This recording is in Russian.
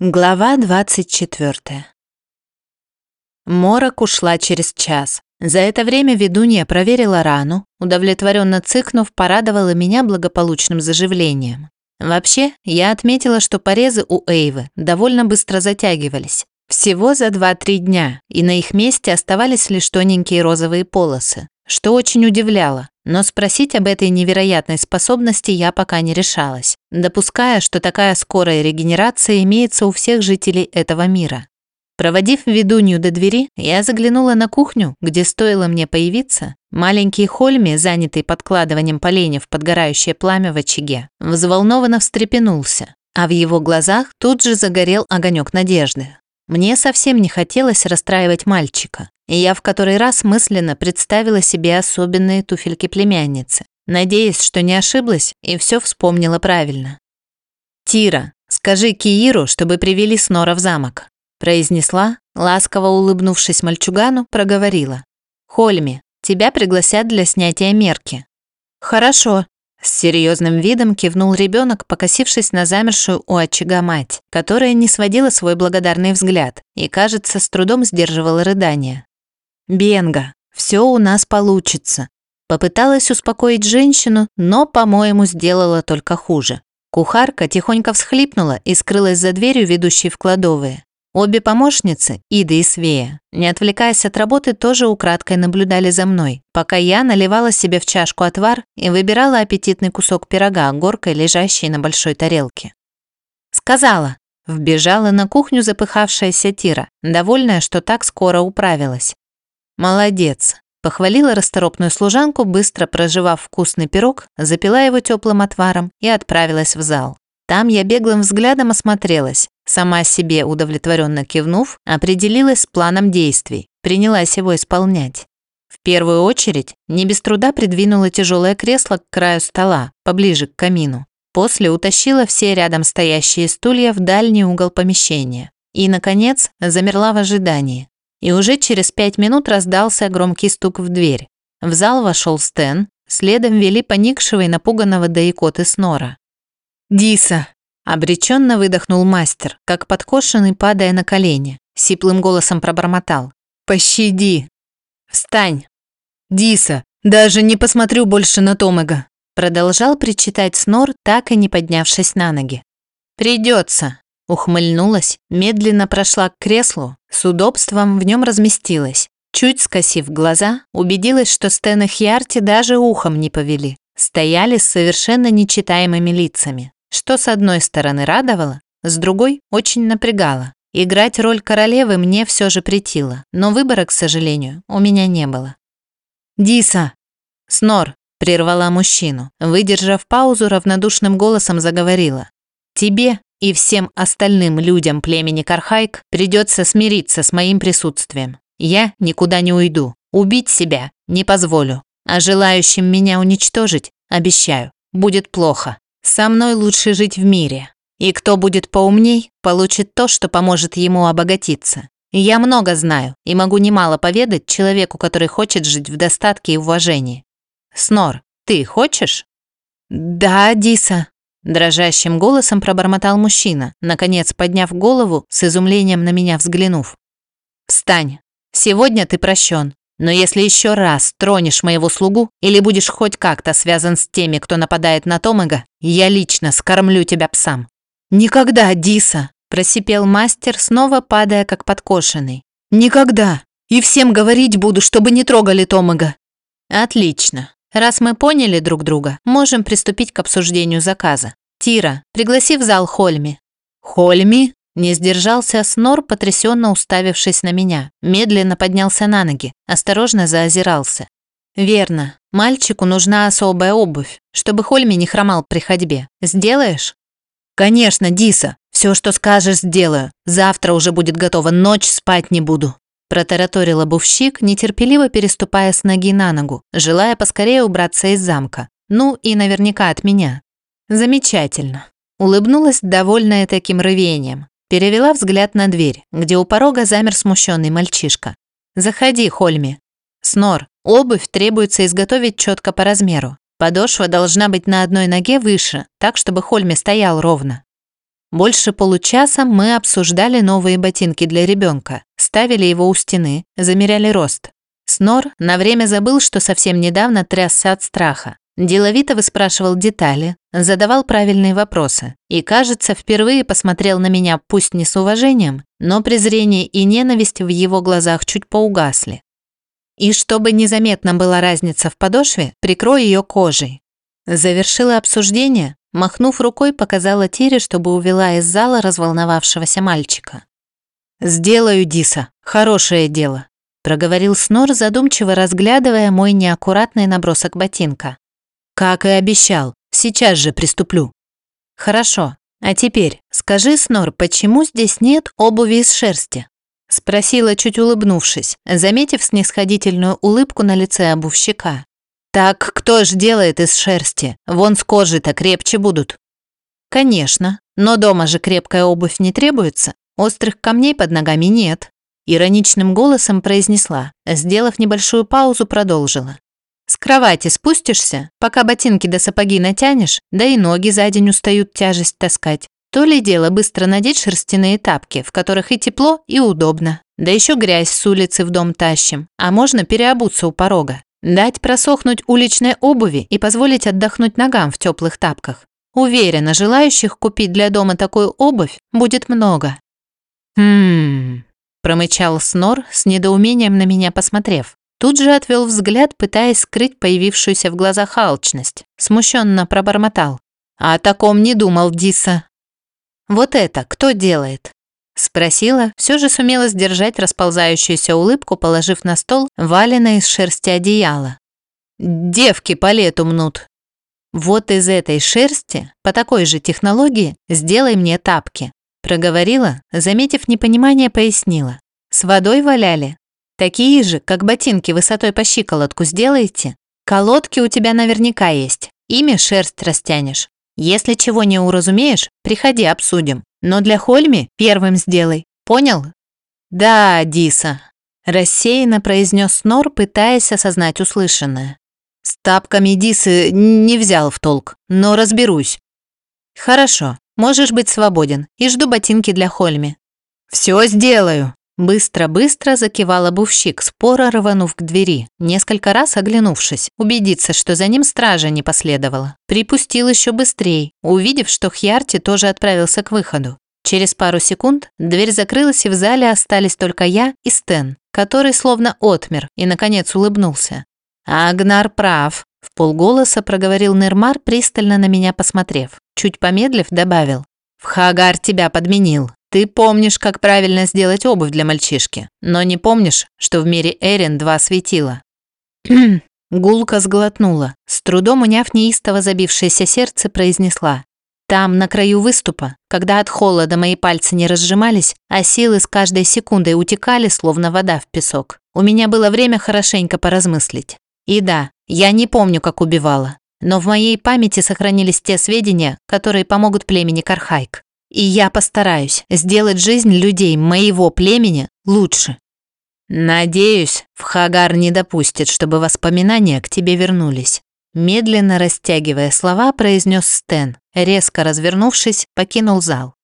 Глава 24. Морок ушла через час. За это время ведунья проверила рану, удовлетворенно цыкнув, порадовала меня благополучным заживлением. Вообще, я отметила, что порезы у Эйвы довольно быстро затягивались. Всего за 2-3 дня, и на их месте оставались лишь тоненькие розовые полосы, что очень удивляло. Но спросить об этой невероятной способности я пока не решалась, допуская, что такая скорая регенерация имеется у всех жителей этого мира. Проводив ведунью до двери, я заглянула на кухню, где стоило мне появиться. Маленький Хольми, занятый подкладыванием поленьев в подгорающее пламя в очаге, взволнованно встрепенулся, а в его глазах тут же загорел огонек надежды. Мне совсем не хотелось расстраивать мальчика, и я в который раз мысленно представила себе особенные туфельки племянницы, надеясь, что не ошиблась и все вспомнила правильно. «Тира, скажи Кииру, чтобы привели Снора в замок», произнесла, ласково улыбнувшись мальчугану, проговорила. «Хольми, тебя пригласят для снятия мерки». «Хорошо», с серьезным видом кивнул ребенок, покосившись на замершую у очага мать, которая не сводила свой благодарный взгляд и, кажется, с трудом сдерживала рыдание. «Бенга, все у нас получится». Попыталась успокоить женщину, но, по-моему, сделала только хуже. Кухарка тихонько всхлипнула и скрылась за дверью, ведущей в кладовые. Обе помощницы, Ида и Свея, не отвлекаясь от работы, тоже украдкой наблюдали за мной, пока я наливала себе в чашку отвар и выбирала аппетитный кусок пирога, горкой лежащей на большой тарелке. «Сказала!» – вбежала на кухню запыхавшаяся Тира, довольная, что так скоро управилась. «Молодец!» – похвалила расторопную служанку, быстро проживав вкусный пирог, запила его теплым отваром и отправилась в зал. Там я беглым взглядом осмотрелась, сама себе удовлетворенно кивнув, определилась с планом действий, принялась его исполнять. В первую очередь, не без труда придвинула тяжелое кресло к краю стола, поближе к камину. После утащила все рядом стоящие стулья в дальний угол помещения. И, наконец, замерла в ожидании. И уже через пять минут раздался громкий стук в дверь. В зал вошел Стэн, следом вели поникшего и напуганного до икоты Снора. «Диса!» – обреченно выдохнул мастер, как подкошенный, падая на колени. Сиплым голосом пробормотал. «Пощади!» «Встань!» «Диса, даже не посмотрю больше на Томега!» Продолжал причитать Снор, так и не поднявшись на ноги. «Придется!» Ухмыльнулась, медленно прошла к креслу, с удобством в нем разместилась. Чуть скосив глаза, убедилась, что Стэн и Хьярти даже ухом не повели. Стояли с совершенно нечитаемыми лицами что с одной стороны радовало, с другой очень напрягало. Играть роль королевы мне все же притило, но выбора, к сожалению, у меня не было. «Диса!» «Снор!» – прервала мужчину. Выдержав паузу, равнодушным голосом заговорила. «Тебе и всем остальным людям племени Кархайк придется смириться с моим присутствием. Я никуда не уйду. Убить себя не позволю. А желающим меня уничтожить, обещаю, будет плохо. Со мной лучше жить в мире. И кто будет поумней, получит то, что поможет ему обогатиться. Я много знаю и могу немало поведать человеку, который хочет жить в достатке и уважении. Снор, ты хочешь? Да, Диса. Дрожащим голосом пробормотал мужчина, наконец подняв голову, с изумлением на меня взглянув. «Встань. Сегодня ты прощен. Но если еще раз тронешь моего слугу или будешь хоть как-то связан с теми, кто нападает на Томага, я лично скормлю тебя псам». «Никогда, Диса!» – просипел мастер, снова падая как подкошенный. «Никогда! И всем говорить буду, чтобы не трогали Томага!» «Отлично. Раз мы поняли друг друга, можем приступить к обсуждению заказа. Тира, пригласи в зал Хольми». «Хольми?» Не сдержался Снор, потрясенно уставившись на меня. Медленно поднялся на ноги, осторожно заозирался. «Верно. Мальчику нужна особая обувь, чтобы Хольми не хромал при ходьбе. Сделаешь?» «Конечно, Диса. Все, что скажешь, сделаю. Завтра уже будет готово, ночь спать не буду». Протараторил обувщик, нетерпеливо переступая с ноги на ногу, желая поскорее убраться из замка. Ну и наверняка от меня. Замечательно. Улыбнулась, довольная таким рвением. Перевела взгляд на дверь, где у порога замер смущенный мальчишка. «Заходи, Хольми». «Снор, обувь требуется изготовить четко по размеру. Подошва должна быть на одной ноге выше, так, чтобы Хольми стоял ровно». Больше получаса мы обсуждали новые ботинки для ребенка, ставили его у стены, замеряли рост. Снор на время забыл, что совсем недавно трясся от страха. Деловито выспрашивал детали, задавал правильные вопросы и, кажется, впервые посмотрел на меня, пусть не с уважением, но презрение и ненависть в его глазах чуть поугасли. И чтобы незаметна была разница в подошве, прикрой ее кожей. Завершила обсуждение, Махнув рукой, показала Тире, чтобы увела из зала разволновавшегося мальчика. «Сделаю, Диса, хорошее дело», – проговорил Снор, задумчиво разглядывая мой неаккуратный набросок ботинка. «Как и обещал, сейчас же приступлю». «Хорошо, а теперь скажи, Снор, почему здесь нет обуви из шерсти?» Спросила, чуть улыбнувшись, заметив снисходительную улыбку на лице обувщика. Так кто ж делает из шерсти? Вон с кожи-то крепче будут. Конечно, но дома же крепкая обувь не требуется. Острых камней под ногами нет. Ироничным голосом произнесла, сделав небольшую паузу, продолжила. Кровати спустишься, пока ботинки до сапоги натянешь, да и ноги за день устают тяжесть таскать. То ли дело быстро надеть шерстяные тапки, в которых и тепло, и удобно. Да еще грязь с улицы в дом тащим, а можно переобуться у порога. Дать просохнуть уличной обуви и позволить отдохнуть ногам в теплых тапках. Уверена, желающих купить для дома такую обувь будет много. «Хм...» – промычал Снор, с недоумением на меня посмотрев. Тут же отвел взгляд, пытаясь скрыть появившуюся в глазах алчность. Смущенно пробормотал. «О таком не думал, Диса». «Вот это кто делает?» Спросила, все же сумела сдержать расползающуюся улыбку, положив на стол валенное из шерсти одеяло. «Девки по лету мнут». «Вот из этой шерсти, по такой же технологии, сделай мне тапки», проговорила, заметив непонимание, пояснила. «С водой валяли? Такие же, как ботинки высотой по щиколотку сделаете? Колодки у тебя наверняка есть, ими шерсть растянешь. Если чего не уразумеешь, приходи обсудим. Но для Хольми первым сделай. Понял? Да, Диса. Рассеянно произнес Нор, пытаясь осознать услышанное. С тапками Дисы не взял в толк, но разберусь. Хорошо, можешь быть свободен и жду ботинки для Хольми. Все сделаю. Быстро-быстро закивал обувщик, споро рванув к двери, несколько раз оглянувшись, убедиться, что за ним стража не последовала. Припустил еще быстрее, увидев, что Хьярти тоже отправился к выходу. Через пару секунд дверь закрылась, и в зале остались только я и Стэн, который словно отмер и, наконец, улыбнулся. «Агнар прав», – в полголоса проговорил Нермар, пристально на меня посмотрев. Чуть помедлив, добавил. «В Хагар тебя подменил. Ты помнишь, как правильно сделать обувь для мальчишки, но не помнишь, что в мире Эрин два светила». Гулка сглотнула, с трудом уняв неистово забившееся сердце, произнесла. Там, на краю выступа, когда от холода мои пальцы не разжимались, а силы с каждой секундой утекали, словно вода в песок. У меня было время хорошенько поразмыслить. И да, я не помню, как убивала, но в моей памяти сохранились те сведения, которые помогут племени Кархайк. И я постараюсь сделать жизнь людей моего племени лучше. Надеюсь, в Хагар не допустит, чтобы воспоминания к тебе вернулись. Медленно растягивая слова, произнес Стэн. Резко развернувшись, покинул зал.